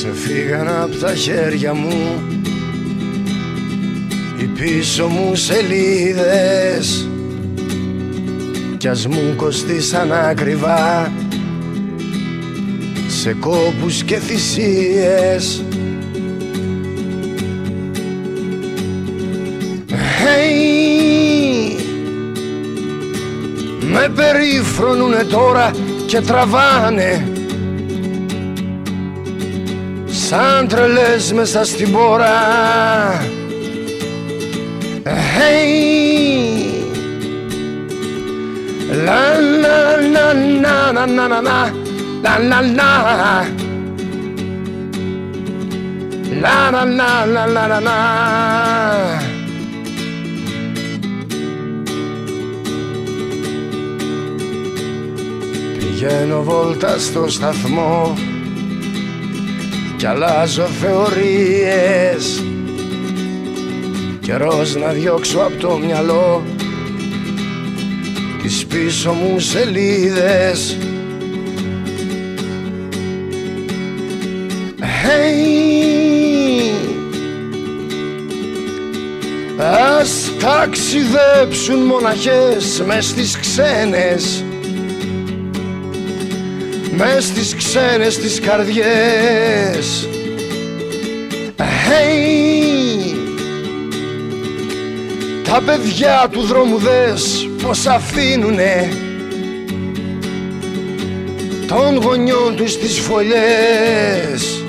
Ξεφύγαν από τα χέρια μου. Οι πίσω μου σελίδες κι ας μου κοστίσαν ακριβά. Σε κόπους και θυσίες. Hey, Με περίφρονουνε τώρα και τραβάνε σαν τρελές μέσα στην πόρα. Hey. La la la la la la la la La la la La la la la la la la Πηγαίνω βόλτα στο σταθμό κι αλλάζω θεωρίες. Καιρός να διώξω από το μυαλό. Τις πίσω μου σελίδες. Hey, ας ταξιδέψουν μοναχές μες στις ξένες μες στις ξένες τις καρδιές. Hey, Τα παιδιά του δρόμου δες πως αφήνουνε. Των γονιών τους τις φωλιές.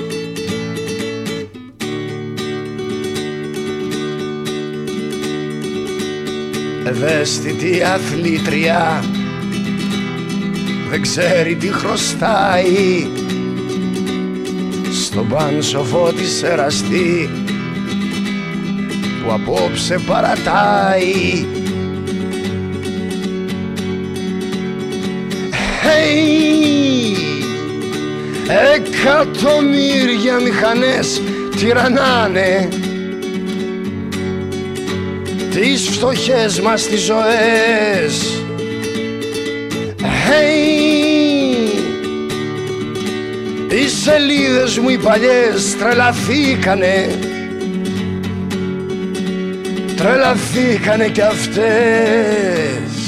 Ευαίσθητη αθλήτρια δεν ξέρει τι χρωστάει στον πάνσοφο της εραστή που απόψε παρατάει Hey! Εκατομμύρια μηχανές τυραννάνε τις φτωχές μας τις ζωές Hey, σελίδες μου οι παλιές τρελαθήκανε. Τρελαθήκανε κι αυτές